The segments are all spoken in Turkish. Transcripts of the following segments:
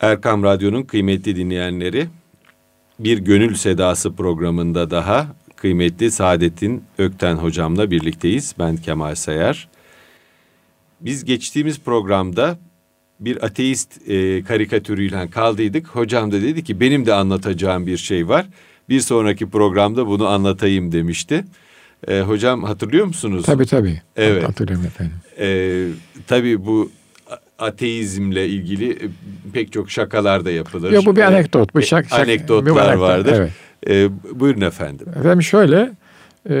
Erkam Radyo'nun kıymetli dinleyenleri bir Gönül Sedası programında daha kıymetli Saadettin Ökten hocamla birlikteyiz. Ben Kemal Sayar. Biz geçtiğimiz programda bir ateist e, karikatürüyle kaldıydık. Hocam da dedi ki benim de anlatacağım bir şey var. Bir sonraki programda bunu anlatayım demişti. E, hocam hatırlıyor musunuz? Tabii tabii. Evet. Hatırlıyorum efendim. E, tabii bu ateizmle ilgili e, pek çok şakalar da yapılır. Yok bu bir E, anekdot. Bu şak, şak, Anekdotlar bir anekdot, vardır. Evet. E, buyurun efendim. Efendim şöyle e,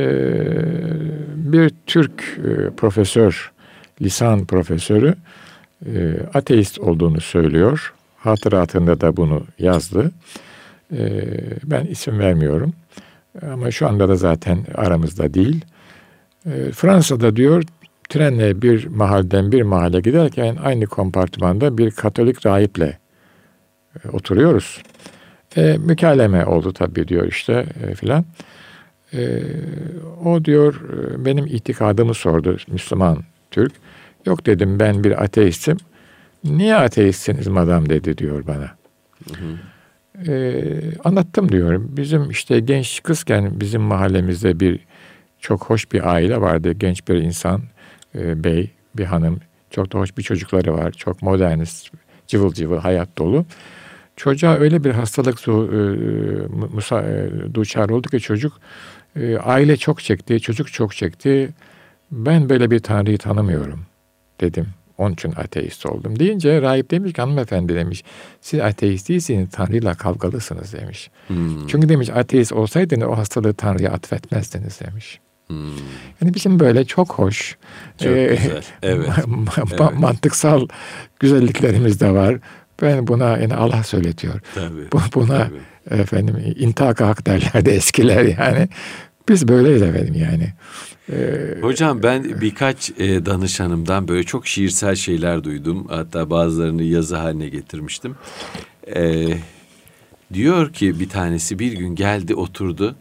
bir Türk e, profesör, lisan profesörü e, ateist olduğunu söylüyor. Hatıratında da bunu yazdı. E, ben isim vermiyorum. Ama şu anda da zaten aramızda değil. E, Fransa'da diyor trenle bir mahalden bir mahalle giderken aynı kompartmanda bir Katolik rahiple e, oturuyoruz. E, mükaleme oldu tabii diyor işte e, filan. E, o diyor e, benim itikadımı sordu Müslüman Türk. Yok dedim ben bir ateistim. Niye ateistsiniz madam dedi diyor bana. E, anlattım diyor. Bizim işte genç kızken bizim mahallemizde bir çok hoş bir aile vardı. Genç bir insan, e, bey, bir hanım. Çok da hoş bir çocukları var. Çok modernist, cıvıl cıvıl, hayat dolu. Çocuğa öyle bir hastalık su, e, musa, e, duçar oldu ki çocuk e, aile çok çekti, çocuk çok çekti. Ben böyle bir tanrıyı tanımıyorum dedim. Onun için ateist oldum. Deyince rahip demiş ki hanımefendi demiş. Siz ateist değilsiniz, Tanrı'yla kavgalısınız demiş. Hmm. Çünkü demiş ateist olsaydınız o hastalığı Tanrı'ya atfetmezdiniz demiş. Hmm. Yani bizim böyle çok hoş, Çok e, güzel. Evet. Evet. mantıksal güzelliklerimiz de var. Ben buna yani Allah söyletiyor. Tabii. Bu, buna Tabii. efendim intihak hak derlerdi eskiler yani. Biz böyleyiz efendim yani. Ee, Hocam ben birkaç e, danışanımdan böyle çok şiirsel şeyler duydum. Hatta bazılarını yazı haline getirmiştim. E, diyor ki bir tanesi bir gün geldi oturdu.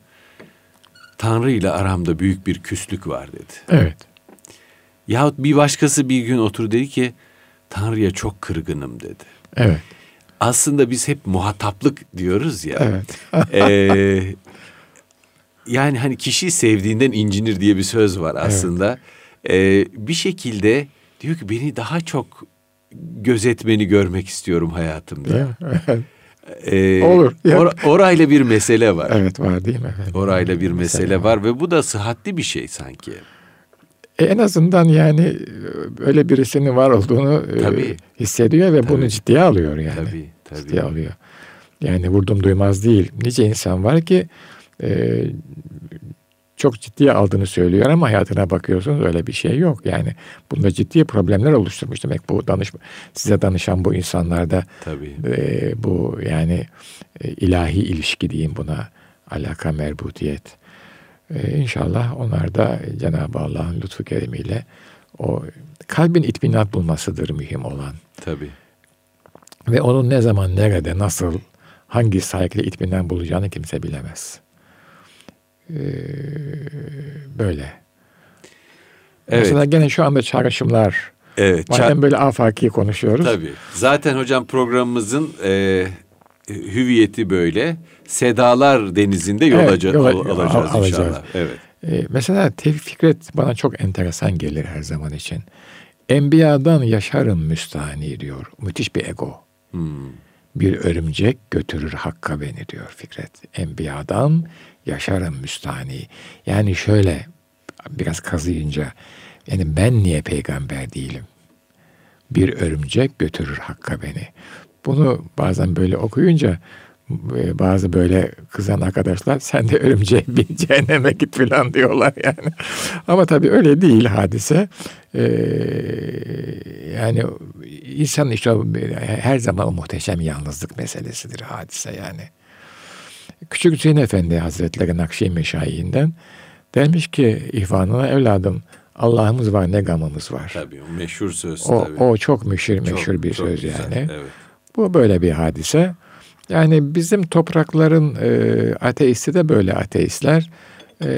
Tanrı ile aramda büyük bir küslük var dedi. evet. Yahut bir başkası bir gün otur dedi ki Tanrı'ya çok kırgınım dedi. Evet. Aslında biz hep muhataplık diyoruz ya. Evet. Ee, yani hani kişi sevdiğinden incinir diye bir söz var aslında. Ee, bir şekilde diyor ki beni daha çok gözetmeni görmek istiyorum hayatımda. Evet. Ee, Olur, yap. or- orayla bir mesele var. Evet var değil mi efendim? Orayla bir mesele Mesela var ve bu da sıhhatli bir şey sanki. E, en azından yani e, öyle birisinin var olduğunu e, Tabii. hissediyor ve bunu Tabii. ciddiye alıyor yani. Tabii, tabii. Ciddiye alıyor. Yani vurdum duymaz değil. Nice insan var ki e, çok ciddiye aldığını söylüyor ama hayatına bakıyorsunuz öyle bir şey yok. Yani bunda ciddi problemler oluşturmuş demek bu danışma size danışan bu insanlarda Tabii. e, bu yani e, ilahi ilişki diyeyim buna alaka merbutiyet. E, inşallah onlar da Cenab-ı Allah'ın lütfu keremiyle o kalbin itminat bulmasıdır mühim olan. Tabii. Ve onun ne zaman, nerede, nasıl, hangi saygıyla itminan bulacağını kimse bilemez. Ee, böyle. Evet. Mesela gene şu anda çağrışımlar. Evet. Madem böyle afaki konuşuyoruz. Tabii. Zaten hocam programımızın e, hüviyeti böyle. Sedalar denizinde yol, Evet, aca- yola- al- alacağız, al- inşallah. alacağız. Evet. Ee, mesela Tevfik Fikret bana çok enteresan gelir her zaman için. Enbiyadan yaşarım müstahni diyor. Müthiş bir ego. Hmm. Bir örümcek götürür hakka beni diyor Fikret. Enbiyadan yaşarım müstahni. Yani şöyle biraz kazıyınca yani ben niye peygamber değilim? Bir örümcek götürür hakka beni. Bunu bazen böyle okuyunca e, bazı böyle kızan arkadaşlar sen de örümceğe bin cehenneme git falan diyorlar yani. Ama tabii öyle değil hadise. Ee, yani insan işte her zaman o muhteşem yalnızlık meselesidir hadise yani. Küçük Hüseyin Efendi Hazretleri Nakşi Meşayihinden demiş ki ihvanına evladım Allah'ımız var ne gamımız var. Tabii o meşhur söz O, tabii. o çok meşhur, Çok- meşhur bir çok söz güzel, yani. Evet. Bu böyle bir hadise. Yani bizim toprakların e, ateisti de böyle ateistler. E,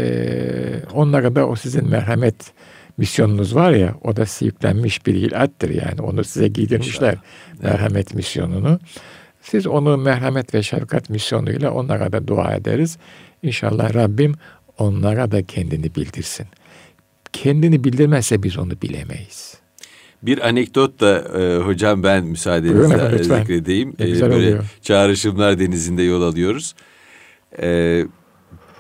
onlara da o sizin merhamet misyonunuz var ya o da yüklenmiş bir ilattır yani. Onu size giydirmişler İnşallah. merhamet evet. misyonunu. Siz onu merhamet ve şefkat misyonuyla onlara da dua ederiz. İnşallah Rabbim onlara da kendini bildirsin. Kendini bildirmezse biz onu bilemeyiz. Bir anekdot da e, hocam ben müsaadenizle zikredeyim. E, böyle oluyor. çağrışımlar denizinde yol alıyoruz. E,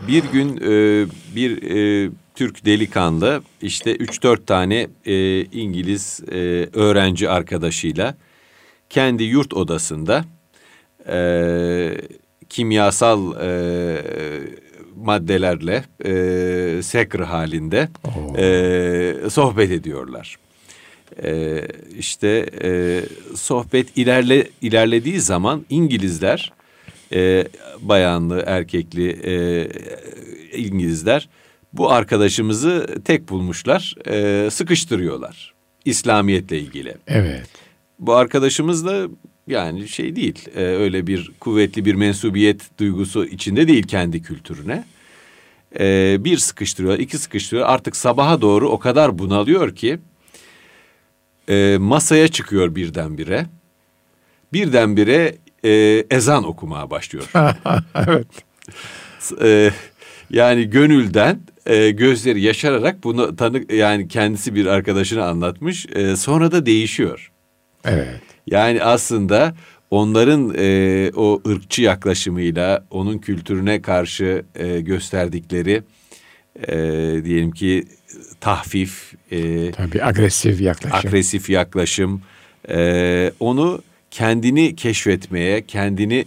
bir gün e, bir e, Türk delikanlı işte 3-4 tane e, İngiliz e, öğrenci arkadaşıyla kendi yurt odasında e, kimyasal e, maddelerle e, sekr halinde e, sohbet ediyorlar. E, işte e, sohbet ilerle ilerlediği zaman İngilizler e, bayanlı erkekli e, İngilizler bu arkadaşımızı tek bulmuşlar e, sıkıştırıyorlar İslamiyetle ilgili. Evet. Bu arkadaşımız da yani şey değil e, öyle bir kuvvetli bir mensubiyet duygusu içinde değil kendi kültürüne. E, bir sıkıştırıyor, iki sıkıştırıyor. Artık sabaha doğru o kadar bunalıyor ki e, masaya çıkıyor birdenbire. Birdenbire e, ezan okumaya başlıyor. evet. E, yani gönülden e, gözleri yaşararak bunu tanı yani kendisi bir arkadaşına anlatmış. E, sonra da değişiyor. Evet. Yani aslında onların e, o ırkçı yaklaşımıyla onun kültürüne karşı e, gösterdikleri e, diyelim ki tahfif, e, tabii agresif yaklaşım, agresif yaklaşım, e, onu kendini keşfetmeye, kendini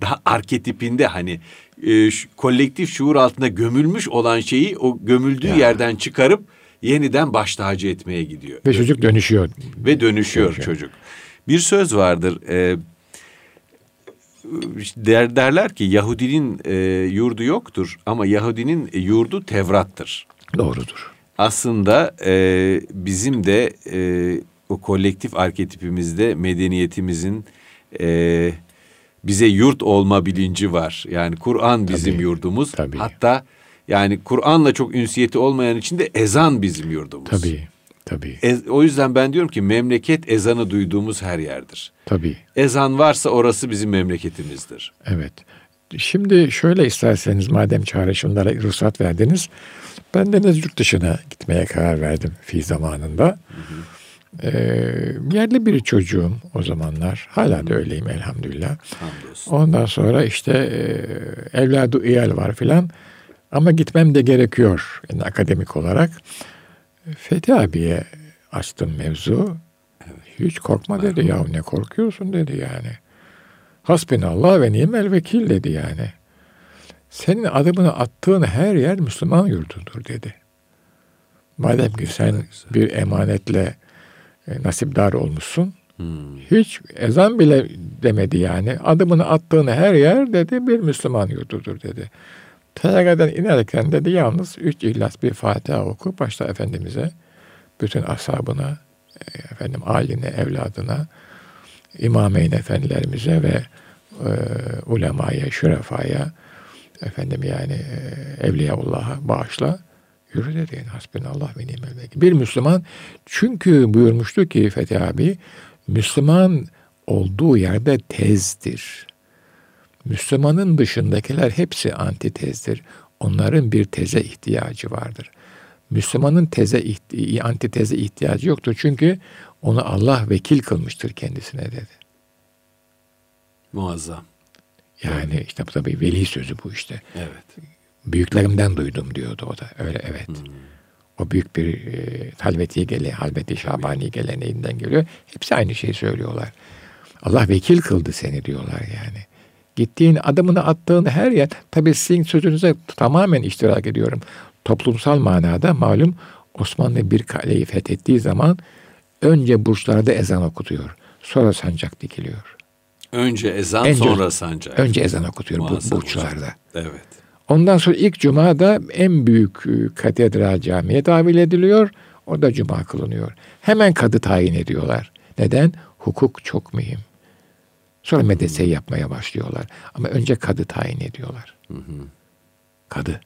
daha arketipinde hani e, şu, kolektif şuur altında gömülmüş olan şeyi o gömüldüğü ya. yerden çıkarıp yeniden baş tacı etmeye gidiyor. Ve çocuk dönüşüyor. Ve dönüşüyor, dönüşüyor. çocuk. Bir söz vardır. E, der, derler ki Yahudinin e, yurdu yoktur ama Yahudinin yurdu Tevrat'tır. Doğrudur. Aslında e, bizim de e, o kolektif arketipimizde medeniyetimizin e, bize yurt olma bilinci var. Yani Kur'an bizim tabii, yurdumuz. Tabii. Hatta yani Kur'an'la çok ünsiyeti olmayan için de ezan bizim yurdumuz. Tabii. Tabii. Ez, o yüzden ben diyorum ki memleket ezanı duyduğumuz her yerdir. Tabii. Ezan varsa orası bizim memleketimizdir. Evet. Şimdi şöyle isterseniz madem çağrışımlara ruhsat verdiniz. Ben de yurt dışına gitmeye karar verdim fi zamanında. Hı hı. Ee, yerli bir çocuğum o zamanlar. Hala da öyleyim elhamdülillah. Hamdolsun. Ondan sonra işte e, evladı iyal var filan. Ama gitmem de gerekiyor yani akademik olarak. Fethi abiye açtım mevzu. Hiç korkma dedi ya ne korkuyorsun dedi yani. Hasbinallah ve nimel vekil dedi yani. Senin adımını attığın her yer Müslüman yurdudur dedi. Madem ki sen bir emanetle e, nasipdar olmuşsun. Hmm. Hiç ezan bile demedi yani. Adımını attığın her yer dedi bir Müslüman yurdudur dedi. Teyagadan inerken dedi yalnız üç ihlas bir Fatiha oku başta Efendimiz'e, bütün ashabına, e, efendim aline, evladına, imameyn efendilerimize ve e, ulemaya, şürefaya, efendim yani e, Evliyaullah'a bağışla. Yürü dedi hasbinallah ve nimel vekil. Bir Müslüman çünkü buyurmuştu ki Fethi abi Müslüman olduğu yerde tezdir. Müslümanın dışındakiler hepsi antitezdir. Onların bir teze ihtiyacı vardır. Müslümanın teze antiteze ihtiyacı yoktur. Çünkü onu Allah vekil kılmıştır kendisine dedi. Muazzam. Yani işte bu tabii veli sözü bu işte. Evet. Büyüklerimden duydum diyordu o da. Öyle evet. Hmm. O büyük bir e, halveti gele, halveti şabani geleneğinden geliyor. Hepsi aynı şeyi söylüyorlar. Allah vekil kıldı seni diyorlar yani. Gittiğin adımını attığın her yer tabii sizin sözünüze tamamen iştirak ediyorum. Toplumsal manada malum Osmanlı bir kaleyi fethettiği zaman önce burçlarda ezan okutuyor. Sonra sancak dikiliyor. Önce ezan önce, sonra sancak. Önce ezan okutuyor bu burçlarda. Evet. Ondan sonra ilk cuma da en büyük e, katedral camiye dahil ediliyor. O da cuma kılınıyor. Hemen kadı tayin ediyorlar. Neden? Hukuk çok mühim. Sonra medrese yapmaya başlıyorlar. Ama önce kadı tayin ediyorlar. Hı hı. Kadı.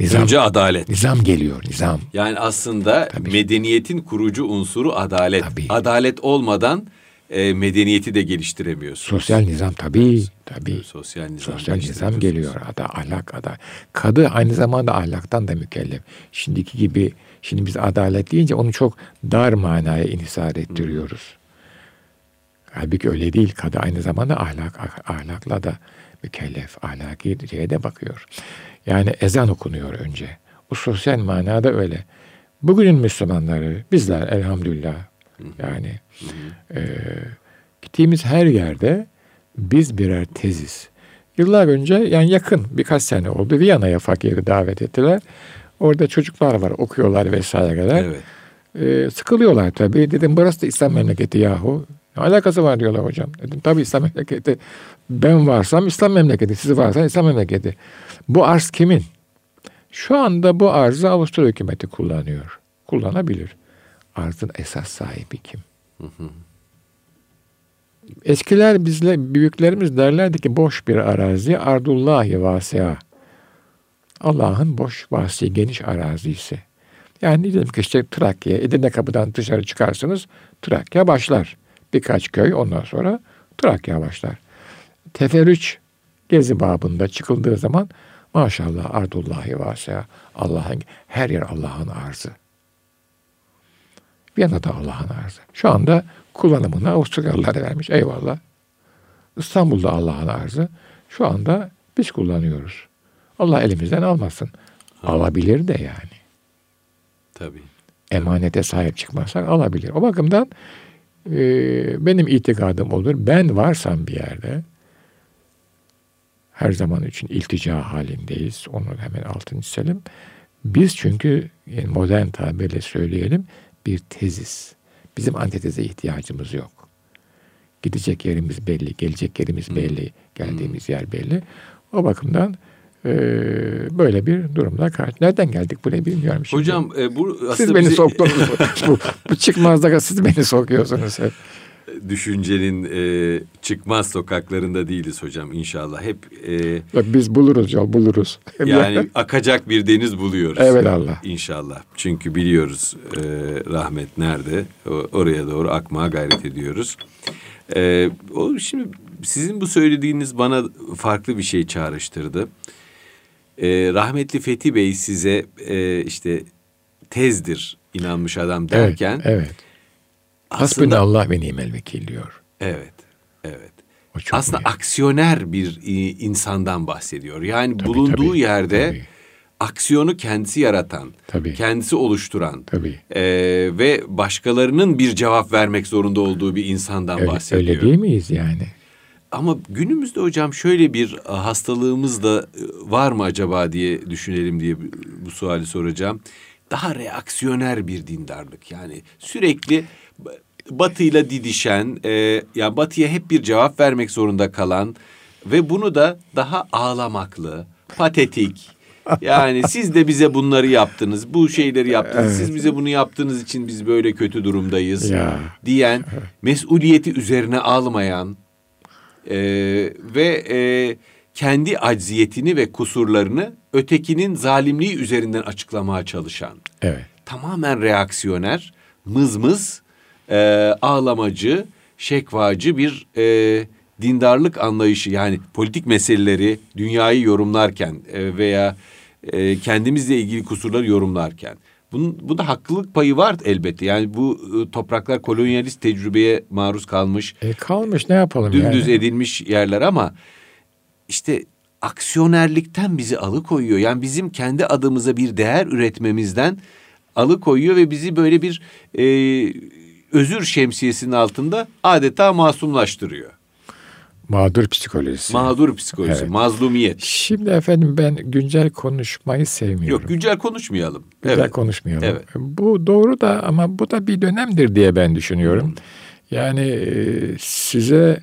Nizam, Önce adalet. Nizam geliyor, nizam. Yani aslında Tabii. medeniyetin kurucu unsuru adalet. Tabii. Adalet olmadan e, medeniyeti de geliştiremiyorsun. Sosyal nizam tabii, tabii. Sosyal nizam. Sosyal nizam geliyor. Ada, ahlak, ada. Kadı aynı zamanda ahlaktan da mükellef. Şimdiki gibi, şimdi biz adalet deyince onu çok dar manaya inhisar ettiriyoruz. Halbuki öyle değil. Kadı aynı zamanda ahlak, ah- ahlakla da mükellef. Ahlaki şeye de bakıyor. Yani ezan okunuyor önce. Bu sosyal manada öyle. Bugünün Müslümanları, bizler elhamdülillah yani e, gittiğimiz her yerde biz birer teziz. Yıllar önce yani yakın birkaç sene oldu Viyana'ya fakiri davet ettiler. Orada çocuklar var okuyorlar vesaireler. Evet. Ee, sıkılıyorlar tabii. Dedim burası da İslam memleketi yahu. Ne alakası var diyorlar hocam. Dedim tabii İslam memleketi. Ben varsam İslam memleketi. Siz varsanız İslam memleketi. Bu arz kimin? Şu anda bu arzı Avusturya hükümeti kullanıyor. Kullanabilir. Arzın esas sahibi kim? Eskiler bizle büyüklerimiz derlerdi ki boş bir arazi ardullahi vasia. Allah'ın boş, vasi, geniş arazisi. Yani diyelim ki işte Trakya, Edirne kapıdan dışarı çıkarsınız, Trakya başlar. Birkaç köy ondan sonra Trakya başlar. Teferrüç gezi babında çıkıldığı zaman maşallah ardullahi vasia. Allah'ın her yer Allah'ın arzı. Viyana'da Allah'ın arzı. Şu anda kullanımını Avusturyalılar vermiş. Eyvallah. İstanbul'da Allah'ın arzı. Şu anda biz kullanıyoruz. Allah elimizden almasın. Alabilir de yani. Tabii. Emanete sahip çıkmazsak alabilir. O bakımdan e, benim itikadım olur. Ben varsam bir yerde her zaman için iltica halindeyiz. Onu hemen altını çizelim. Biz çünkü yani modern tabirle söyleyelim bir teziz. Bizim antiteze ihtiyacımız yok. Gidecek yerimiz belli, gelecek yerimiz belli, geldiğimiz yer belli. O bakımdan e, böyle bir durumla karşı. Nereden geldik buraya bilmiyorum şimdi. Hocam e, bu aslında siz beni bizi- soktunuz. bu, bu çıkmazda siz beni sokuyorsunuz hep. düşüncenin e, çıkmaz sokaklarında değiliz hocam inşallah. Hep e, Bak biz buluruz yol buluruz. yani akacak bir deniz buluyoruz. Evet Allah. İnşallah. Çünkü biliyoruz e, rahmet nerede. O- oraya doğru akmaya gayret ediyoruz. E, o şimdi sizin bu söylediğiniz bana farklı bir şey çağrıştırdı. E, rahmetli Fethi Bey size e, işte tezdir inanmış adam derken evet, evet. aslında Hasbunallah ve nimel vekil diyor. evet evet O çok aslında mühim. aksiyoner bir e, insandan bahsediyor. Yani Tabii, bulunduğu tabii, yerde tabii. aksiyonu kendisi yaratan, Tabii. kendisi oluşturan Tabii. e, ve başkalarının bir cevap vermek zorunda olduğu bir insandan Öyle, bahsediyor. öyle değil miyiz yani? Ama günümüzde hocam şöyle bir e, hastalığımız da e, var mı acaba diye düşünelim diye bu- suali soracağım. Daha reaksiyoner bir dindarlık yani sürekli batıyla didişen, e, yani batıya hep bir cevap vermek zorunda kalan ve bunu da daha ağlamaklı, patetik. Yani siz de bize bunları yaptınız, bu şeyleri yaptınız, siz bize bunu yaptığınız için biz böyle kötü durumdayız Ya. diyen, mesuliyeti üzerine almayan, ee, ve e, kendi acziyetini ve kusurlarını ötekinin zalimliği üzerinden açıklamaya çalışan, Evet. tamamen reaksiyoner, mızmız, e, ağlamacı, şekvacı bir e, dindarlık anlayışı yani politik meseleleri, dünyayı yorumlarken e, veya e, kendimizle ilgili kusurları yorumlarken. Bunun, bu da haklılık payı var elbette. Yani bu e, topraklar kolonyalist tecrübeye maruz kalmış E kalmış ne yapalım dümdüz yani? edilmiş yerler ama işte aksiyonerlikten bizi alıkoyuyor. Yani bizim kendi adımıza bir değer üretmemizden alıkoyuyor ve bizi böyle bir e, özür şemsiyesinin altında adeta masumlaştırıyor. Mağdur psikolojisi. Mağdur psikolojisi, Evet. mazlumiyet. Şimdi efendim ben güncel konuşmayı sevmiyorum. Yok güncel konuşmayalım. Güzel evet. konuşmayalım. Evet. Bu doğru da ama bu da bir dönemdir diye ben düşünüyorum. Yani e, size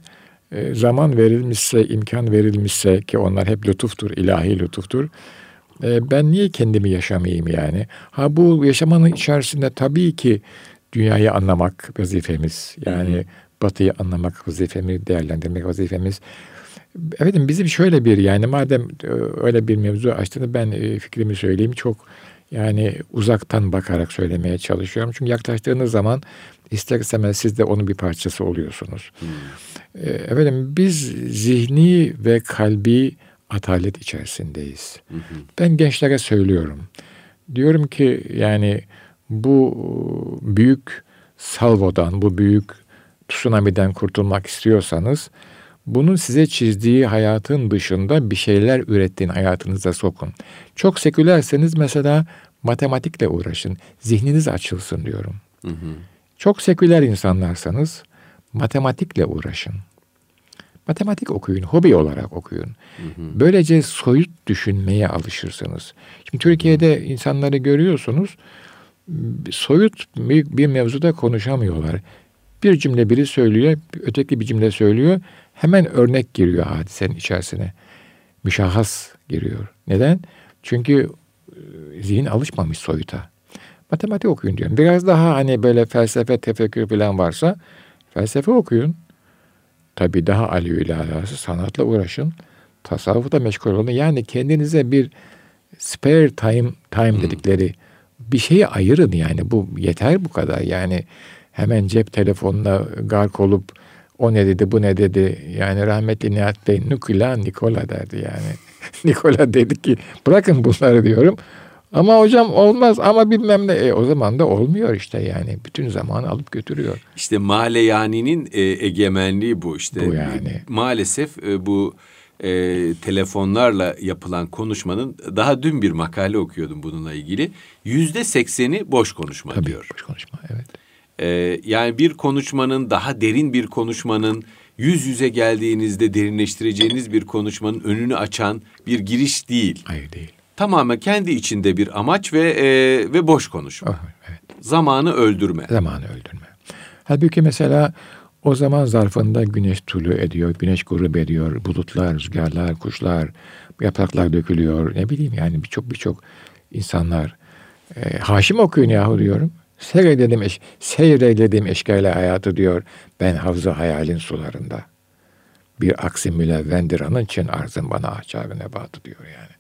e, zaman verilmişse, imkan verilmişse ki onlar hep lütuftur, ilahi lütuftur. E, ben niye kendimi yaşamayayım yani? Ha bu yaşamanın içerisinde tabii ki dünyayı anlamak vazifemiz. Yani batıyı anlamak vazifemiz, değerlendirmek vazifemiz. Evet bizim şöyle bir yani madem e, öyle bir mevzu açtığını ben e, fikrimi söyleyeyim. Çok yani uzaktan bakarak söylemeye çalışıyorum. Çünkü yaklaştığınız zaman ister istemez siz de onun bir parçası oluyorsunuz. Hmm. Ee, efendim biz zihni ve kalbi atalet içerisindeyiz. Hı Ben gençlere söylüyorum. Diyorum ki yani bu büyük salvodan, bu büyük tsunami'den kurtulmak istiyorsanız bunun size çizdiği hayatın dışında bir şeyler ürettiğin hayatınıza sokun. Çok sekülerseniz mesela matematikle uğraşın. Zihniniz açılsın diyorum. Hı hı. Çok seküler insanlarsanız matematikle uğraşın. Matematik okuyun, hobi olarak okuyun. Hı hı. Böylece soyut düşünmeye alışırsınız. Şimdi Türkiye'de insanları görüyorsunuz, soyut bir, bir mevzuda konuşamıyorlar. Bir cümle biri söylüyor, öteki bir cümle söylüyor. Hemen örnek giriyor hadisenin içerisine. Müşahhas giriyor. Neden? Çünkü e, zihin alışmamış soyuta. Matematik okuyun diyorum. Biraz daha hani böyle felsefe, tefekkür falan varsa felsefe okuyun. Tabi daha ali ile alası sanatla uğraşın. Tasavvufta meşgul olun. Yani kendinize bir spare time time hmm. dedikleri bir şeyi ayırın yani. Bu yeter bu kadar. Yani hemen cep telefonuna gark olup o ne dedi bu ne dedi. Yani rahmetli Nihat Bey Nukula Nikola derdi yani. Nikola dedi ki bırakın bunları diyorum. Ama hocam olmaz ama bilmem ne. E, o zaman da olmuyor işte yani. Bütün zamanı alıp götürüyor. İşte Maleyani'nin e, egemenliği bu işte. Bu yani. Maalesef e, bu e, telefonlarla yapılan konuşmanın daha dün bir makale okuyordum bununla ilgili. Yüzde sekseni boş konuşma Tabii, diyor. boş konuşma evet. E, yani bir konuşmanın daha derin bir konuşmanın yüz yüze geldiğinizde derinleştireceğiniz bir konuşmanın önünü açan bir giriş değil. Hayır değil tamamen kendi içinde bir amaç ve e, ve boş konuşma. Oh, evet. Zamanı öldürme. Zamanı öldürme. Halbuki mesela o zaman zarfında güneş tulu ediyor, güneş grup ediyor, bulutlar, rüzgarlar, kuşlar, yapraklar dökülüyor. Ne bileyim yani birçok birçok insanlar. E, Haşim okuyun yahu diyorum. Seyreyledim, eş, seyreyledim eşkale hayatı diyor. Ben havza hayalin sularında. Bir aksi mülevvendir anın için arzın bana ahçabı nebatı diyor yani.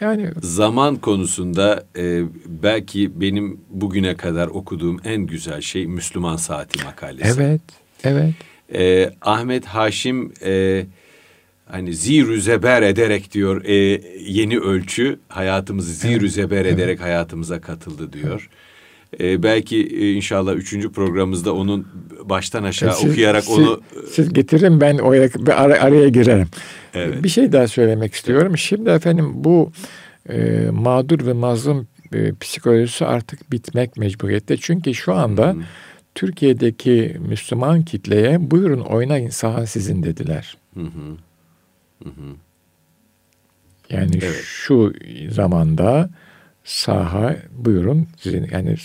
Yani zaman konusunda e, belki benim bugüne kadar okuduğum en güzel şey Müslüman Saati makalesi. Evet, evet. E, Ahmet Haşim e, hani zirü zeber ederek diyor e, yeni ölçü hayatımızı zirü evet, zeber evet. ederek hayatımıza katıldı diyor. E, belki e, inşallah üçüncü programımızda onun baştan aşağı siz, okuyarak siz, onu... Siz getirin ben oraya, ar- araya girerim. Evet. Bir şey daha söylemek istiyorum. Şimdi efendim bu e, mağdur ve mazlum e, psikolojisi artık bitmek mecburiyette. Çünkü şu anda hmm. Türkiye'deki Müslüman kitleye buyurun oynayın saha sizin dediler. Hı Yani evet. şu zamanda saha buyurun sizin yani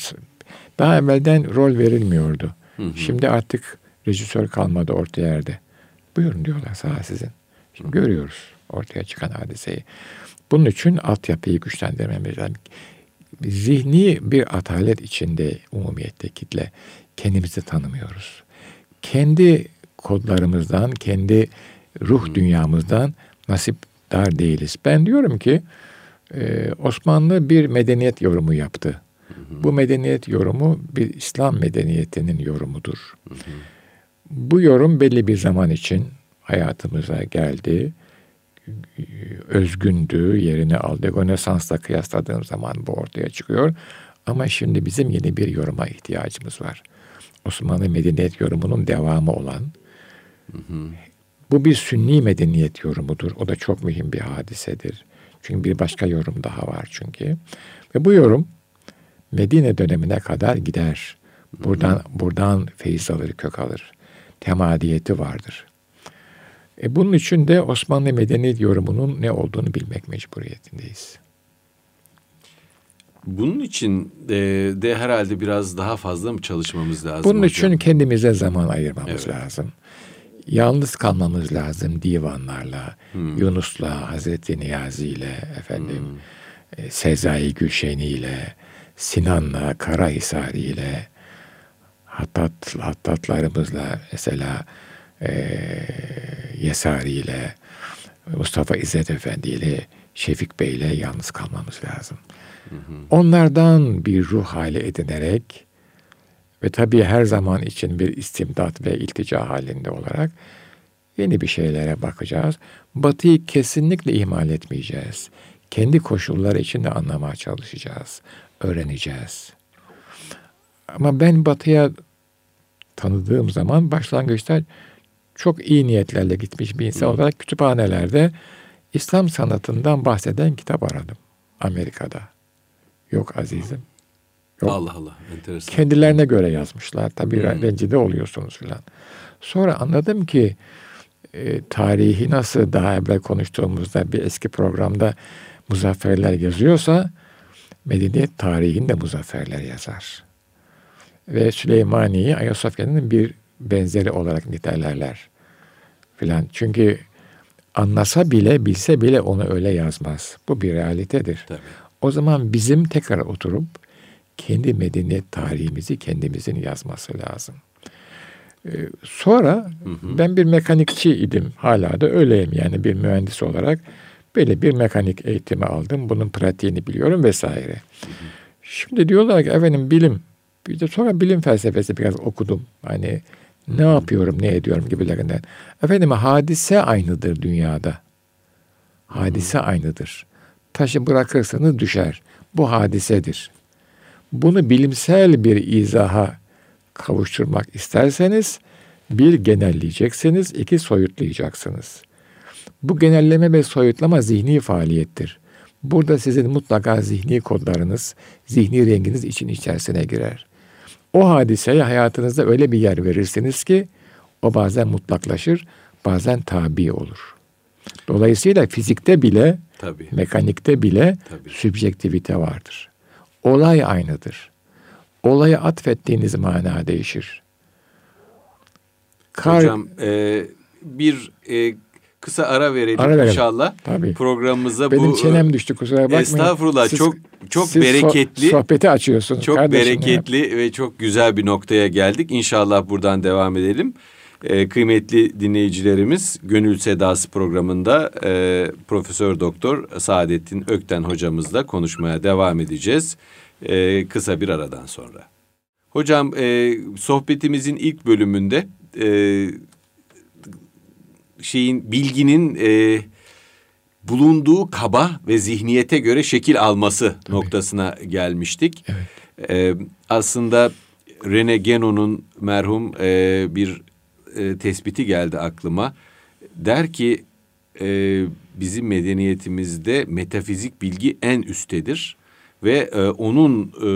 daha evvelden rol verilmiyordu. Hı hı. Şimdi artık rejisör kalmadı orta yerde. Buyurun diyorlar saha sizin. Şimdi görüyoruz ortaya çıkan hadiseyi. Bunun için altyapıyı güçlendirmemiz lazım. Zihni bir atalet içinde umumiyette kitle. Kendimizi tanımıyoruz. Kendi kodlarımızdan, kendi ruh dünyamızdan nasip dar değiliz. Ben diyorum ki e, Osmanlı bir medeniyet yorumu yaptı. Bu medeniyet yorumu bir İslam medeniyetinin yorumudur. Bu yorum belli bir zaman için hayatımıza geldi. Özgündü, yerini aldı. Rönesans'la kıyasladığım zaman bu ortaya çıkıyor. Ama şimdi bizim yeni bir yoruma ihtiyacımız var. Osmanlı medeniyet yorumunun devamı olan hı hı. bu bir sünni medeniyet yorumudur. O da çok mühim bir hadisedir. Çünkü bir başka yorum daha var çünkü. Ve bu yorum Medine dönemine kadar gider. Buradan hı hı. buradan feyiz alır, kök alır. Temadiyeti vardır. E bunun için de Osmanlı medeniyet yorumunun ne olduğunu bilmek mecburiyetindeyiz. Bunun için de, de herhalde biraz daha fazla mı çalışmamız lazım? Bunun hocam? için kendimize zaman ayırmamız evet. lazım. Yalnız kalmamız lazım divanlarla, hmm. Yunus'la, Hazreti Niyazi ile, efendim, hmm. e, Sezai Gülşeni ile, Sinan'la, Karahisari ile, Hattat, hattatlarımızla mesela e, Yesari ile, Mustafa İzzet Efendi ile, Şefik Bey ile yalnız kalmamız lazım. Hı hı. Onlardan bir ruh hali edinerek ve tabii her zaman için bir istimdat ve iltica halinde olarak yeni bir şeylere bakacağız. Batıyı kesinlikle ihmal etmeyeceğiz. Kendi koşulları içinde anlamaya çalışacağız, öğreneceğiz. Ama ben batıya tanıdığım zaman başlangıçta çok iyi niyetlerle gitmiş bir insan olarak kütüphanelerde İslam sanatından bahseden kitap aradım Amerika'da. Yok azizim. Yok. Allah Allah. Enteresan. Kendilerine göre yazmışlar. Tabii hmm. rencide oluyorsunuz filan. Sonra anladım ki e, tarihi nasıl daha evvel konuştuğumuzda bir eski programda muzafferler yazıyorsa medeniyet tarihinde muzafferler yazar. Ve Süleymaniye'yi Ayasofya'nın bir benzeri olarak nitelerler filan. Çünkü anlasa bile bilse bile onu öyle yazmaz. Bu bir realitedir. Tabii. O zaman bizim tekrar oturup kendi medeniyet tarihimizi kendimizin yazması lazım. Ee, sonra hı hı. ben bir mekanikçi idim. Hala da öyleyim yani bir mühendis olarak. Böyle bir mekanik eğitimi aldım. Bunun pratiğini biliyorum vesaire. Hı hı. Şimdi diyorlar ki efendim bilim. Bir de sonra bilim felsefesi biraz okudum. Hani ne yapıyorum, ne ediyorum gibilerinden. Efendim hadise aynıdır dünyada. Hadise aynıdır. Taşı bırakırsanız düşer. Bu hadisedir. Bunu bilimsel bir izaha kavuşturmak isterseniz bir genelleyeceksiniz, iki soyutlayacaksınız. Bu genelleme ve soyutlama zihni faaliyettir. Burada sizin mutlaka zihni kodlarınız, zihni renginiz için içerisine girer. O hadiseye hayatınızda öyle bir yer verirsiniz ki o bazen mutlaklaşır, bazen tabi olur. Dolayısıyla fizikte bile, Tabii. mekanikte bile Tabii. sübjektivite vardır. Olay aynıdır. Olaya atfettiğiniz mana değişir. Kar... Hocam e, bir e, kısa ara verelim, ara verelim. inşallah. Tabii. Programımıza Benim bu... Benim çenem düştü kusura bakmayın. Estağfurullah siz, çok çok siz bereketli. sohbeti açıyorsunuz. Çok bereketli ya. ve çok güzel bir noktaya geldik. İnşallah buradan devam edelim. Ee, kıymetli dinleyicilerimiz Gönül Sedası programında e, Profesör Doktor Saadettin Ökten hocamızla konuşmaya devam edeceğiz. E, kısa bir aradan sonra. Hocam e, sohbetimizin ilk bölümünde e, şeyin bilginin e, bulunduğu kaba ve zihniyete göre şekil alması Tabii. noktasına gelmiştik. Evet. E, aslında Rene Genon'un merhum e, bir e, tespiti geldi aklıma. Der ki e, bizim medeniyetimizde metafizik bilgi en üsttedir ve e, onun e,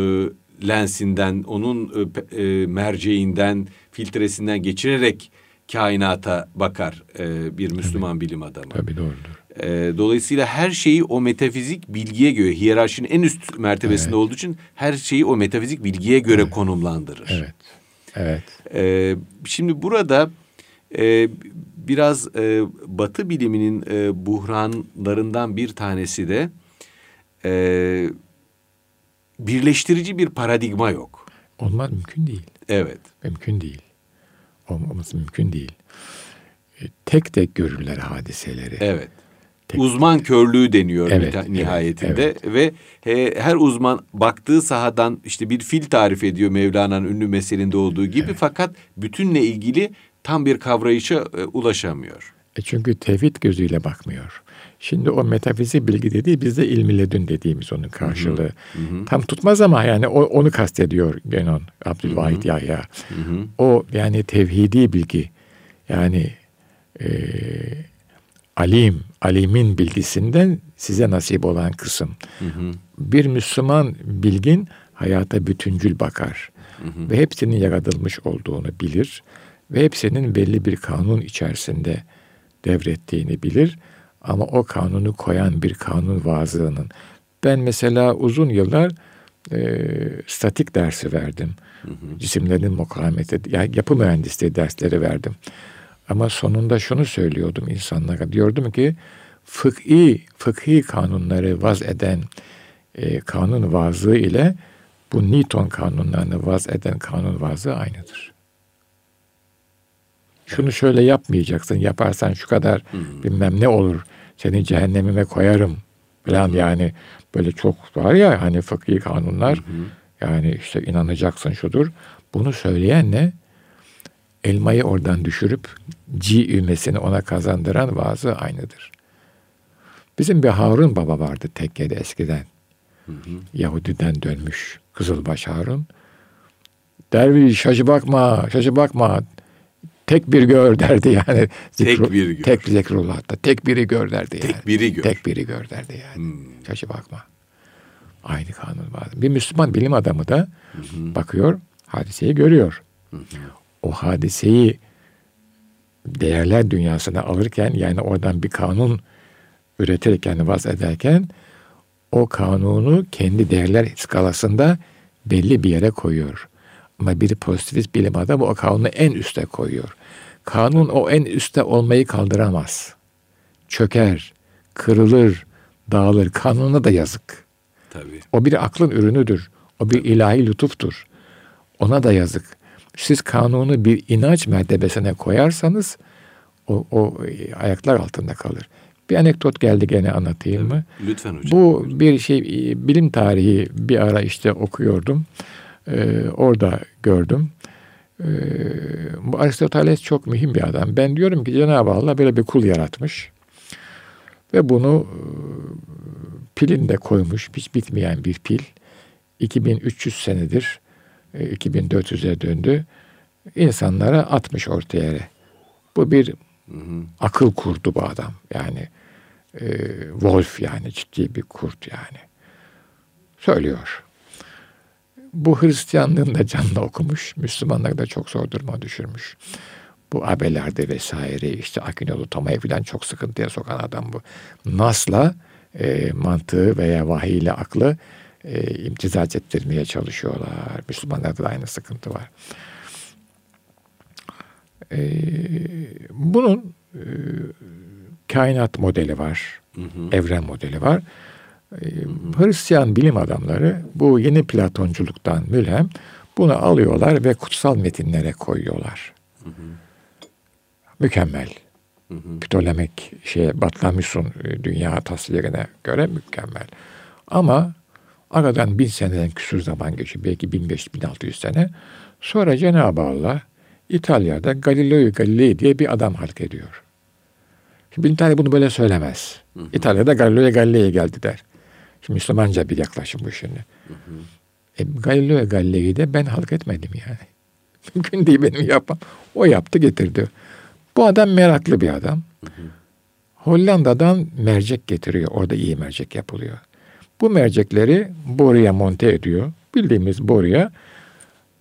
lensinden, onun e, e, merceğinden, filtresinden geçirerek kainata bakar e, bir Müslüman Tabii. bilim adamı. Tabii doğrudur. E, dolayısıyla her şeyi o metafizik bilgiye göre, hiyerarşinin en üst mertebesinde evet. olduğu için her şeyi o metafizik bilgiye göre evet. konumlandırır. Evet. Evet. E, şimdi burada e, biraz e, Batı biliminin e, buhranlarından bir tanesi de e, birleştirici bir paradigma yok. Olmaz mümkün değil. Evet. Mümkün değil. Olmaması mümkün değil. E, tek tek görürler hadiseleri. Evet. Tek uzman körlüğü deniyor evet, nihayetinde evet, evet. ve he, her uzman baktığı sahadan işte bir fil tarif ediyor Mevlana'nın ünlü meselinde olduğu gibi evet. fakat bütünle ilgili tam bir kavrayışa e, ulaşamıyor. E çünkü tevhid gözüyle bakmıyor. Şimdi o metafizik bilgi dediği bizde ilmi ledün dediğimiz onun karşılığı. Hı hı. Tam tutmaz ama yani o, onu kastediyor Genon, Abdülvahit Yahya. Hı hı. O yani tevhidi bilgi. Yani e, alim, alimin bilgisinden size nasip olan kısım. Hı hı. Bir Müslüman bilgin hayata bütüncül bakar. Hı hı. Ve hepsinin yaratılmış olduğunu bilir. Ve hepsinin belli bir kanun içerisinde devrettiğini bilir ama o kanunu koyan bir kanun vazığının. Ben mesela uzun yıllar e, statik dersi verdim. Hı hı. Cisimlerin mukavemeti, yani yapı mühendisliği dersleri verdim. Ama sonunda şunu söylüyordum insanlara. Diyordum ki fıkhi, fıkhi kanunları vaz eden e, kanun vazı ile bu Newton kanunlarını vaz eden kanun vazı aynıdır. Şunu şöyle yapmayacaksın. Yaparsan şu kadar hmm. bilmem ne olur. Seni cehennemime koyarım falan hmm. yani böyle çok var ya hani fıkhi kanunlar. Hmm. Yani işte inanacaksın şudur. Bunu söyleyen ne? Elmayı oradan düşürüp ci ümesini ona kazandıran vaazı aynıdır. Bizim bir Harun baba vardı tekkede eskiden. Hı hı. Yahudiden dönmüş Kızılbaş Harun. Derviş şaşı bakma, şaşı bakma. Tek bir gör derdi yani. Zikru, tek bir gör. Tek Zikrullah'ta. Tek biri gör derdi yani. Tek biri gör. Tek biri gör derdi yani. Hmm. Şaşı bakma. Aynı kanun var. Bir Müslüman bilim adamı da hı hı. bakıyor, hadiseyi görüyor. Hı hı. O hadiseyi değerler dünyasına alırken yani oradan bir kanun üretirken, vaz ederken o kanunu kendi değerler skalasında belli bir yere koyuyor. Ama bir pozitivist bilim adamı o kanunu en üste koyuyor. Kanun o en üste olmayı kaldıramaz. Çöker, kırılır, dağılır. Kanuna da yazık. Tabii. O bir aklın ürünüdür. O bir ilahi lütuftur. Ona da yazık. Siz kanunu bir inanç mertebesine koyarsanız o, o ayaklar altında kalır. Bir anekdot geldi gene anlatayım mı? Lütfen hocam. Bu bir şey bilim tarihi bir ara işte okuyordum. Ee, orada gördüm. Ee, bu Aristoteles çok mühim bir adam. Ben diyorum ki Cenab-ı Allah böyle bir kul yaratmış. Ve bunu e, pilinde koymuş. Hiç bitmeyen bir pil. 2300 senedir 2400'e e, döndü. İnsanlara atmış ortaya. Bu bir hı hı. akıl kurdu bu adam. Yani e, Wolf yani ciddi bir kurt yani. Söylüyor. Bu Hristiyanlığın da canlı okumuş. Müslümanlar da çok zor duruma düşürmüş. Bu abelerde vesaire işte Akinolu Toma'yı falan çok sıkıntıya sokan adam bu. Nas'la e, mantığı veya vahiy ile aklı e, imtizaz ettirmeye çalışıyorlar. Müslümanlarda da aynı sıkıntı var. E, bunun e, kainat modeli var. Hı hı. Evren modeli var. Ee, Hristiyan bilim adamları bu yeni Platonculuktan mülhem bunu alıyorlar ve kutsal metinlere koyuyorlar. Hı hı. Mükemmel. Hı hı. Ptolemek şey Batlamyus'un e, dünya tasvirine göre mükemmel. Ama aradan bin seneden küsur zaman geçiyor. Belki 1500-1600 sene. Sonra Cenab-ı Allah İtalya'da Galileo Galilei diye bir adam halk ediyor. Şimdi İtalya bunu böyle söylemez. Hı hı. İtalya'da Galileo Galilei geldi der. Şimdi Müslümanca bir yaklaşım bu şimdi. Hı hı. E, Galileo Galilei'yi de ben halk etmedim yani. Mümkün değil benim yapmam. O yaptı getirdi. Bu adam meraklı bir adam. Hı hı. Hollanda'dan mercek getiriyor. Orada iyi mercek yapılıyor. Bu mercekleri boruya monte ediyor. Bildiğimiz boruya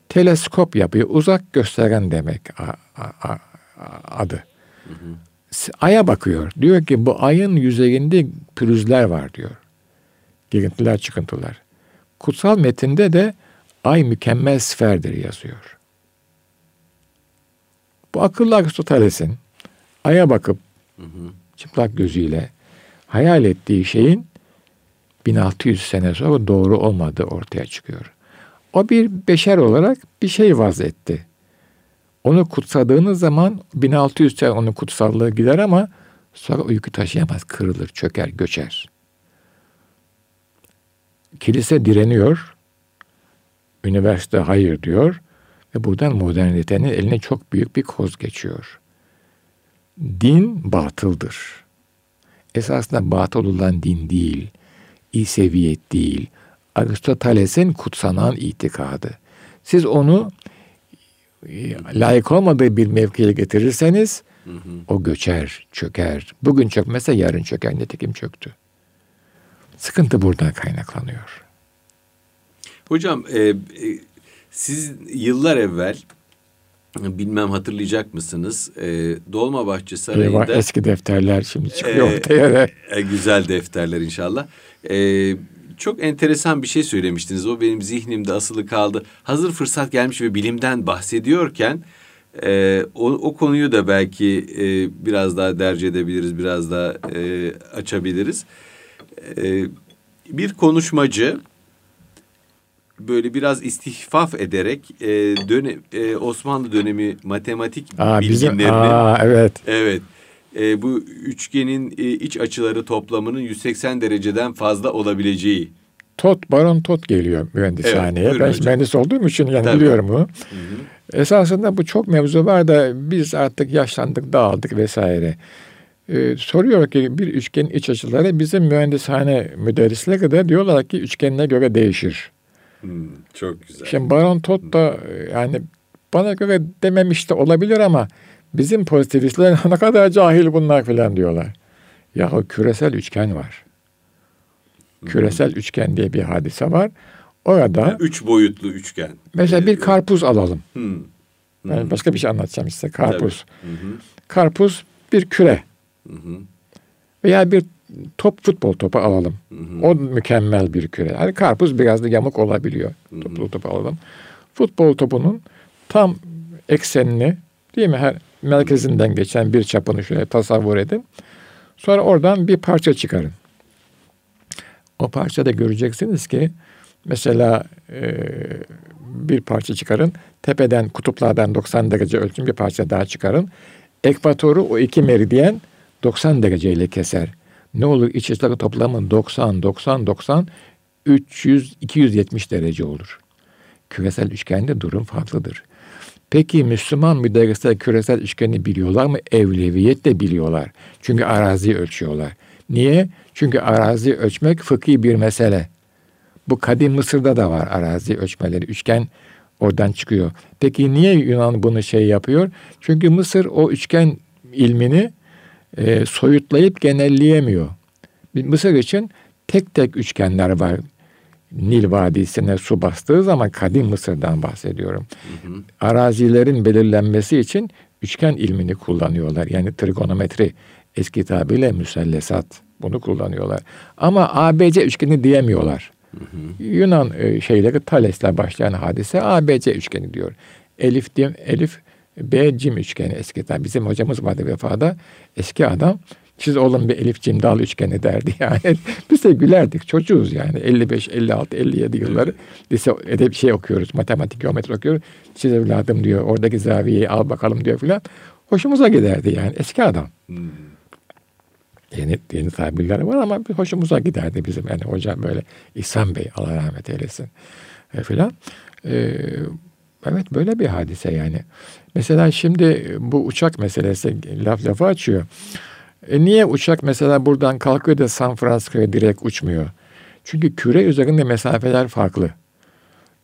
teleskop yapıyor. Uzak gösteren demek adı. Hı hı. Ay'a bakıyor. Diyor ki bu ayın yüzeyinde pürüzler var diyor. Girintiler, çıkıntılar. Kutsal metinde de ay mükemmel sferdir yazıyor. Bu akıllı Aristoteles'in aya bakıp hı hı. çıplak gözüyle hayal ettiği şeyin 1600 sene sonra doğru olmadığı ortaya çıkıyor. O bir beşer olarak bir şey vaz etti. Onu kutsadığınız zaman 1600 sene onun kutsallığı gider ama sonra uyku taşıyamaz, kırılır, çöker, göçer. Kilise direniyor. Üniversite hayır diyor. Ve buradan modernitenin eline çok büyük bir koz geçiyor. Din batıldır. Esasında batıl olan din değil, İseviyet değil, Aristoteles'in kutsanan itikadı. Siz onu e, layık olmadığı bir mevkiye getirirseniz hı hı. o göçer, çöker. Bugün çökmese yarın çöker. Nitekim çöktü. Sıkıntı buradan kaynaklanıyor. Hocam e, e, siz yıllar evvel bilmem hatırlayacak mısınız? E, Dolmabahçe Sarayı'nda... Eyvah, eski defterler şimdi çıkıyor e, ortaya. E, güzel defterler inşallah. E, çok enteresan bir şey söylemiştiniz. O benim zihnimde asılı kaldı. Hazır fırsat gelmiş ve bilimden bahsediyorken e, o, o konuyu da belki e, biraz daha derc edebiliriz, biraz daha e, açabiliriz. E, bir konuşmacı böyle biraz istihfaf ederek e, döne, e, Osmanlı dönemi matematik Aa, bizim, bilginlerini aa, evet. evet e, bu üçgenin e, iç açıları toplamının 180 dereceden fazla olabileceği. Tot, Baron Tot geliyor mühendishaneye. Evet, ben hocam. mühendis olduğum için yani Tabii. biliyorum bunu. Esasında bu çok mevzu var da biz artık yaşlandık, dağıldık vesaire. Ee, soruyor ki bir üçgenin iç açıları bizim mühendishane müderrisleri de diyorlar ki üçgenine göre değişir. Hmm, çok güzel. Şimdi Baron Tot da e, yani bana göre dememiş de olabilir ama bizim pozitivistler ne kadar cahil bunlar filan diyorlar. Yahu küresel üçgen var. Küresel üçgen diye bir hadise var. Orada Yani üç boyutlu üçgen. mesela bir karpuz alalım. hmm, Ben başka bir şey anlatacağım size. Karpuz. Hı hı, Karpuz bir küre hı hı, veya bir top futbol topu alalım. hı hı. O mükemmel bir küre. Yani karpuz biraz da yamuk olabiliyor. Futbol topu alalım. Futbol topunun tam eksenini değil mi? Her merkezinden geçen bir çapını şöyle tasavvur edin. Sonra oradan bir parça çıkarın. O parçada göreceksiniz ki mesela e, bir parça çıkarın. Tepeden kutuplardan 90 derece ölçün bir parça daha çıkarın. Ekvatoru o iki meridyen 90 dereceyle keser. Ne olur iç açıları toplamı 90, 90, 90, 300, 270 derece olur. Küresel üçgende durum farklıdır. Peki Müslüman müderrisler küresel üçgeni biliyorlar mı? Evleviyet de biliyorlar. Çünkü arazi ölçüyorlar. Niye? Çünkü arazi ölçmek fıkhi bir mesele. Bu kadim Mısır'da da var arazi ölçmeleri. Üçgen oradan çıkıyor. Peki niye Yunan bunu şey yapıyor? Çünkü Mısır o üçgen ilmini e, soyutlayıp genelleyemiyor. Mısır için tek tek üçgenler var. Nil Vadisi'ne su bastığı zaman kadim Mısır'dan bahsediyorum. Arazilerin belirlenmesi için üçgen ilmini kullanıyorlar. Yani trigonometri eski tabirle müsellesat bunu kullanıyorlar. Ama ABC üçgeni diyemiyorlar. Yunan e, şeyleri Thales'le başlayan hadise ABC üçgeni diyor. Elif dim, Elif B cim üçgeni eski tabi. Bizim hocamız vardı vefada. Eski adam siz oğlum bir Elif cim dal üçgeni derdi yani. Biz de gülerdik. Çocuğuz yani. 55, 56, 57 yılları lise edep şey okuyoruz. Matematik, geometri okuyoruz. Siz evladım diyor. Oradaki zaviyeyi al bakalım diyor filan. Hoşumuza giderdi yani. Eski adam. Hmm. Yeni, yeni tabirler var ama hoşumuza giderdi bizim. Yani hocam böyle İhsan Bey Allah rahmet eylesin e, filan. E, evet böyle bir hadise yani. Mesela şimdi bu uçak meselesi laf lafa açıyor. E niye uçak mesela buradan kalkıyor da San Francisco'ya direkt uçmuyor? Çünkü küre üzerinde mesafeler farklı.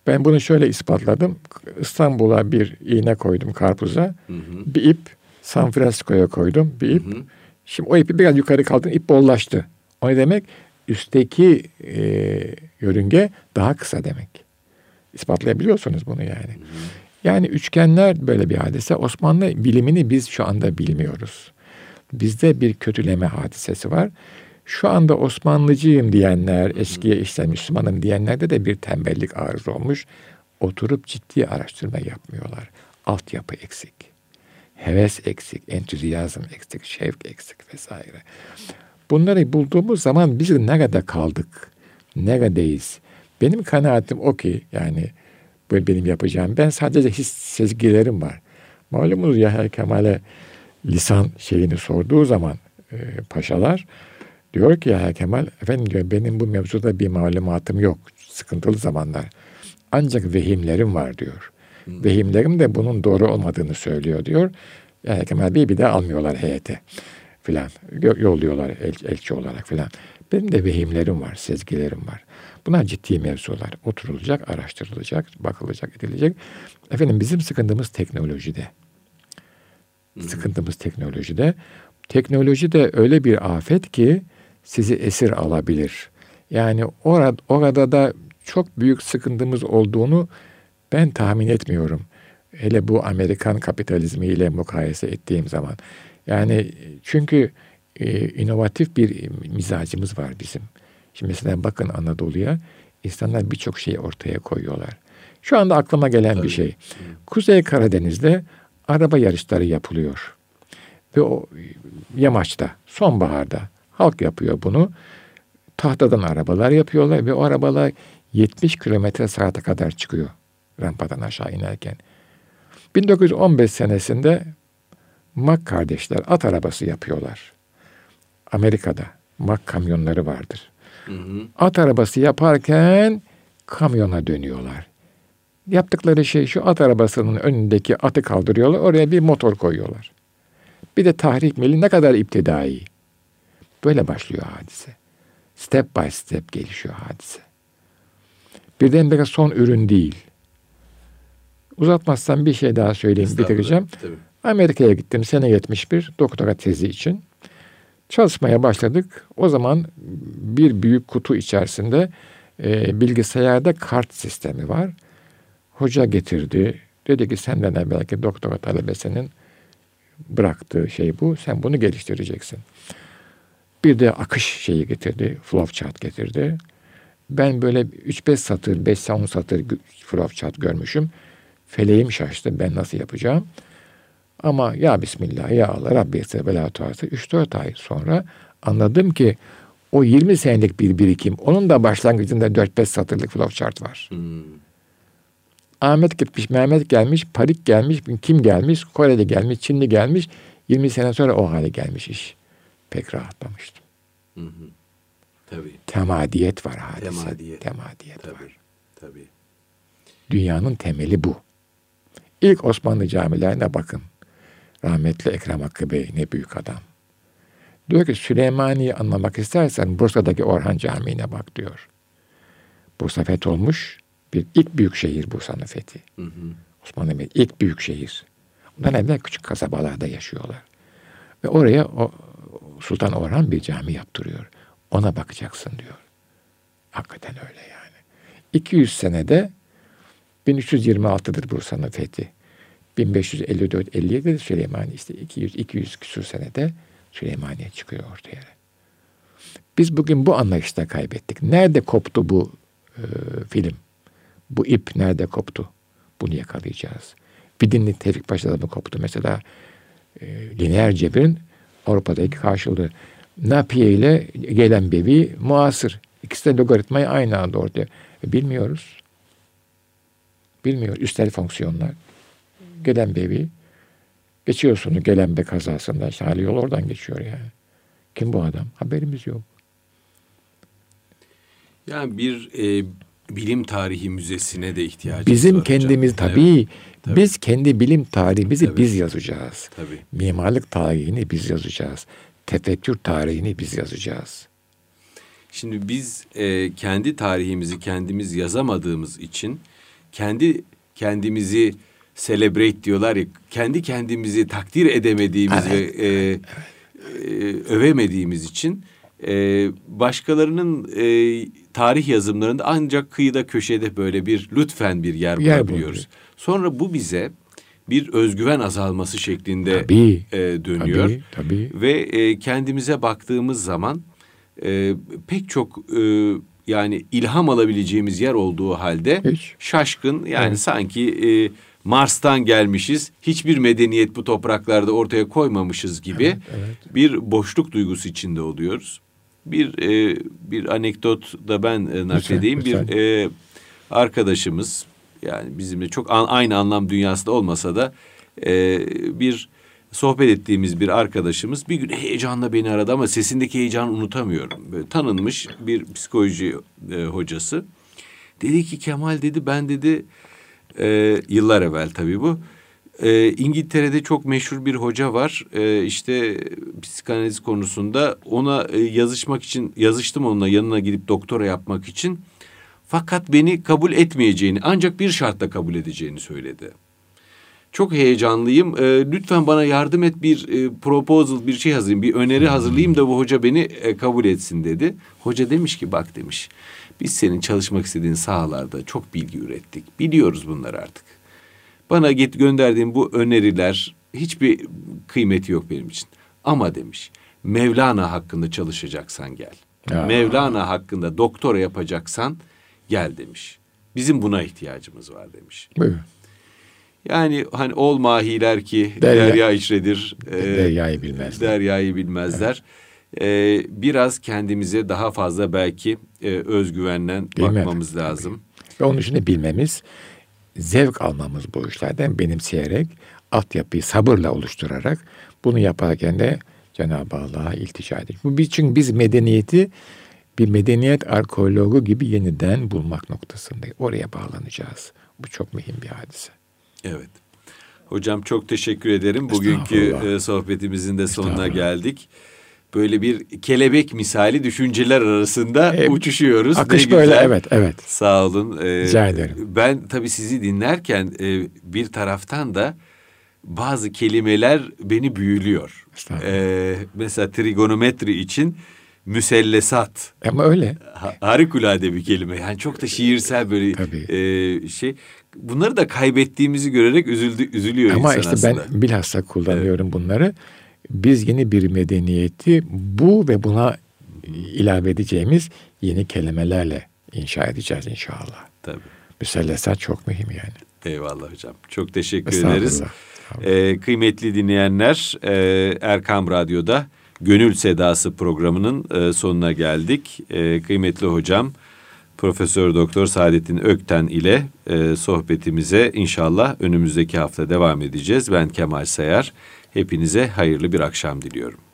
Ben bunu şöyle ispatladım. İstanbul'a bir iğne koydum karpuza. Hı hı, Bir ip San Francisco'ya koydum. Bir ip. hı hı. Şimdi o ipi biraz yukarı kaldırdım. ip bollaştı. O ne demek? Üstteki e, yörünge daha kısa demek. İspatlayabiliyorsunuz bunu yani. Yani üçgenler böyle bir hadise. Osmanlı bilimini biz şu anda bilmiyoruz. Bizde bir kötüleme hadisesi var. Şu anda Osmanlıcıyım diyenler, eskiye işte Müslümanım diyenlerde de bir tembellik arız olmuş. Oturup ciddi araştırma yapmıyorlar. Altyapı eksik. Heves eksik, entüziyazm eksik, şevk eksik vesaire. Bunları bulduğumuz zaman biz nerede kaldık? Neredeyiz? Benim kanaatim o ki yani böyle benim yapacağım. Ben sadece his sezgilerim var. Malumunuz Yahya Kemal'e lisan şeyini sorduğu zaman e, paşalar diyor ki Yahya Kemal efendim diyor benim bu mevzuda bir malumatım yok. Sıkıntılı zamanlar. Ancak vehimlerim var diyor. Vehimlerim de bunun doğru olmadığını söylüyor diyor. Yahya Kemal Bey'i bir de almıyorlar heyete filan. Yo- Yolluyorlar el, elçi olarak filan. Benim de vehimlerim var, sezgilerim var. Bunlar ciddi mevzular. Oturulacak, araştırılacak, bakılacak, edilecek. Efendim bizim sıkıntımız teknolojide. Sıkıntımız teknolojide. Teknoloji de öyle bir afet ki sizi esir alabilir. Yani orada, orada da çok büyük sıkıntımız olduğunu ben tahmin etmiyorum. Hele bu Amerikan kapitalizmiyle mukayese ettiğim zaman. Yani çünkü e, inovatif bir mizacımız var bizim. Şimdi mesela bakın Anadolu'ya insanlar birçok şeyi ortaya koyuyorlar. Şu anda aklıma gelen Tabii. bir şey. Kuzey Karadeniz'de araba yarışları yapılıyor. Ve o yamaçta, sonbaharda halk yapıyor bunu. Tahtadan arabalar yapıyorlar ve o arabalar 70 kilometre saate kadar çıkıyor rampadan aşağı inerken. 1915 senesinde Mack kardeşler at arabası yapıyorlar. Amerika'da Mack kamyonları vardır. Hı hı. At arabası yaparken kamyona dönüyorlar. Yaptıkları şey şu at arabasının önündeki atı kaldırıyorlar. Oraya bir motor koyuyorlar. Bir de tahrik mili ne kadar iptidai. Böyle başlıyor hadise. Step by step gelişiyor hadise. Birdenbire son ürün değil. Uzatmazsam bir şey daha söyleyeyim, bitireceğim. Amerika'ya gittim sene 71 doktora tezi için. Çalışmaya başladık. O zaman bir büyük kutu içerisinde e, bilgisayarda kart sistemi var. Hoca getirdi. Dedi ki senden evvelki doktora talebesinin bıraktığı şey bu. Sen bunu geliştireceksin. Bir de akış şeyi getirdi. Flowchart getirdi. Ben böyle 3-5 satır, 5-10 satır flowchart görmüşüm. Feleğim şaştı. Ben nasıl yapacağım? Ama ya Bismillah ya Allah Rabbi etse bela tuarsa 3-4 ay sonra anladım ki o 20 senelik bir birikim onun da başlangıcında 4-5 satırlık flowchart var. Hmm. Ahmet gitmiş, Mehmet gelmiş, Parik gelmiş, kim gelmiş, Koreli gelmiş, Çinli gelmiş. 20 sene sonra o hale gelmiş iş. Pek rahatlamıştım. Hı hı. Tabii. Temadiyet var hadise. Temadiyet. Temadiyet tabii. var. Tabii. Dünyanın temeli bu. İlk Osmanlı camilerine bakın. Rahmetli Ekrem Hakkı Bey ne büyük adam. Diyor ki Süleymani'yi anlamak istersen Bursa'daki Orhan Camii'ne bak diyor. Bursa fetholmuş bir ilk büyük şehir Bursa'nın fethi. Hı hı. Osmanlı Bey ilk büyük şehir. Ondan evvel küçük kasabalarda yaşıyorlar. Ve oraya o Sultan Orhan bir cami yaptırıyor. Ona bakacaksın diyor. Hakikaten öyle yani. 200 senede 1326'dır Bursa'nın fethi. 1554-57'de Süleymaniye işte 200 200 küsur senede Süleymaniye çıkıyor ortaya. Biz bugün bu anlayışta kaybettik. Nerede koptu bu e, film? Bu ip nerede koptu? Bunu yakalayacağız. Bir dinli Tevfik Paşa'da mı koptu? Mesela e, lineer cebirin Avrupa'daki karşılığı. Napiye ile gelen bevi muasır. İkisi de logaritmayı aynı anda ortaya. E, bilmiyoruz. Bilmiyor. Üstel fonksiyonlar. Gelen bevi. Geçiyorsunuz gelen be kazasında. İşte hali yol oradan geçiyor yani. Kim bu adam? Haberimiz yok. Yani bir e, bilim tarihi müzesine de ihtiyacımız Bizim var. Bizim kendimiz hocam. tabii, evet. tabii. Biz kendi bilim tarihimizi tabii. biz yazacağız. Tabii. Mimarlık tarihini biz yazacağız. Tefekkür tarihini biz yazacağız. Şimdi biz e, kendi tarihimizi kendimiz yazamadığımız için kendi kendimizi celebrate diyorlar ya kendi kendimizi takdir edemediğimiz evet, ve e, E, övemediğimiz için e, başkalarının e, tarih yazımlarında ancak kıyıda köşede böyle bir lütfen bir yer, yer bulabiliyoruz. Buluyor. Sonra bu bize bir özgüven azalması şeklinde tabii, e, dönüyor. Tabii, tabii. Ve e, kendimize baktığımız zaman e, pek çok e, yani ilham alabileceğimiz yer olduğu halde Hiç. şaşkın yani evet. sanki e, Mars'tan gelmişiz. Hiçbir medeniyet bu topraklarda ortaya koymamışız gibi evet, evet. bir boşluk duygusu içinde oluyoruz. Bir e, bir anekdot da ben e, nakledeyim. Lütfen. Bir e, arkadaşımız yani bizimle çok an, aynı anlam dünyasında olmasa da e, bir sohbet ettiğimiz bir arkadaşımız bir gün heyecanla beni aradı ama sesindeki heyecanı unutamıyorum. Böyle tanınmış bir psikoloji e, hocası. Dedi ki Kemal dedi ben dedi e, yıllar evvel tabii bu. E, İngiltere'de çok meşhur bir hoca var. E, işte psikanaliz konusunda ona e, yazışmak için yazıştım onunla yanına gidip doktora yapmak için. Fakat beni kabul etmeyeceğini ancak bir şartla kabul edeceğini söyledi. Çok heyecanlıyım. E, lütfen bana yardım et bir e, proposal bir şey hazırlayayım. Bir öneri hazırlayayım da bu hoca beni e, kabul etsin dedi. Hoca demiş ki bak demiş. Biz senin çalışmak istediğin sahalarda çok bilgi ürettik. Biliyoruz bunları artık. Bana git gönderdiğin bu öneriler hiçbir kıymeti yok benim için. Ama demiş Mevlana hakkında çalışacaksan gel. Ya. Mevlana hakkında doktora yapacaksan gel demiş. Bizim buna ihtiyacımız var demiş. Evet. Yani hani ol mahiler ki derya, derya içredir. E, deryayı bilmezler. Deryayı bilmezler. E, biraz kendimize daha fazla belki e, özgüvenden Değil mi? bakmamız lazım. Ve onun için de bilmemiz, zevk almamız bu işlerden benimseyerek, altyapıyı sabırla oluşturarak bunu yaparken de Cenab-ı Allah'a iltica edin. Bu için biz medeniyeti bir medeniyet arkeologu gibi yeniden bulmak noktasındayız. Oraya bağlanacağız. Bu çok mühim bir hadise. Evet. Hocam çok teşekkür ederim. Bugünkü e, sohbetimizin de sonuna geldik. Böyle bir kelebek misali düşünceler arasında E, uçuşuyoruz. Akış Ne böyle güzel. evet evet. Sağ olun. Ee, Rica ederim. Ben tabii sizi dinlerken e, bir taraftan da bazı kelimeler beni büyülüyor. Ee, mesela trigonometri için müsellesat. Ama öyle. Ha- harikulade bir kelime. Yani çok da şiirsel böyle Tabii. e, şey. Bunları da kaybettiğimizi görerek üzüldü, üzülüyor Ama insan işte aslında. ben bilhassa kullanıyorum bunları. Biz yeni bir medeniyeti bu ve buna ilave edeceğimiz yeni kelimelerle inşa edeceğiz inşallah. Tabii. Müsellesat çok mühim yani. Eyvallah hocam. Çok teşekkür ederiz. Ee, kıymetli dinleyenler, e, Erkam Radyo'da Gönül Sedası programının e, sonuna geldik. E, kıymetli hocam Profesör Doktor Saadettin Ökten ile e, sohbetimize inşallah önümüzdeki hafta devam edeceğiz. Ben Kemal Sayar. Hepinize hayırlı bir akşam diliyorum.